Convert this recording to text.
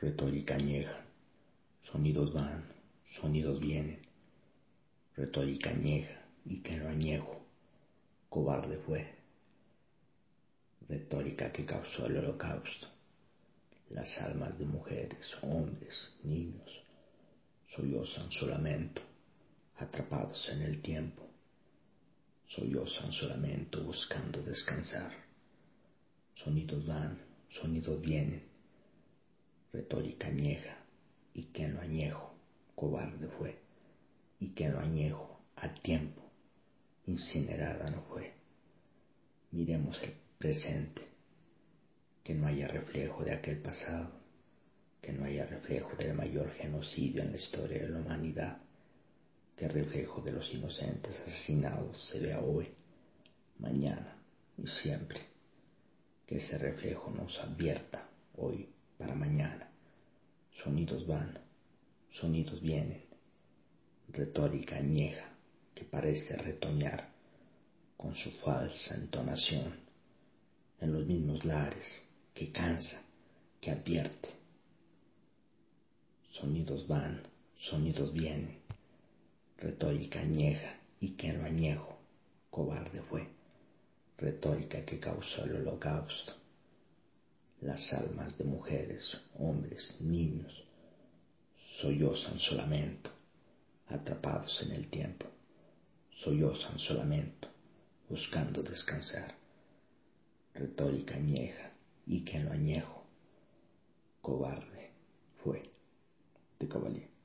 retórica añeja, sonidos van, sonidos vienen, retórica añeja y que lo añejo, cobarde fue, retórica que causó el holocausto, las almas de mujeres, hombres, niños, sollozan su lamento, atrapados en el tiempo, sollozan su lamento buscando descansar, sonidos van, sonidos vienen, retórica añeja, y que lo añejo, cobarde fue, y que lo añejo, al tiempo, incinerada no fue. Miremos el presente, que no haya reflejo de aquel pasado, que no haya reflejo del mayor genocidio en la historia de la humanidad, que reflejo de los inocentes asesinados se vea hoy, mañana y siempre, que ese reflejo nos advierta hoy para mañana. Sonidos van, sonidos vienen, retórica añeja que parece retoñar con su falsa entonación en los mismos lares que cansa, que advierte. Sonidos van, sonidos vienen, retórica añeja y que lo añejo cobarde fue, retórica que causó el holocausto las almas de mujeres, hombres, niños, sollozan su lamento, atrapados en el tiempo, sollozan su lamento, buscando descansar. Retórica añeja, y que en lo añejo, cobarde fue de caballero.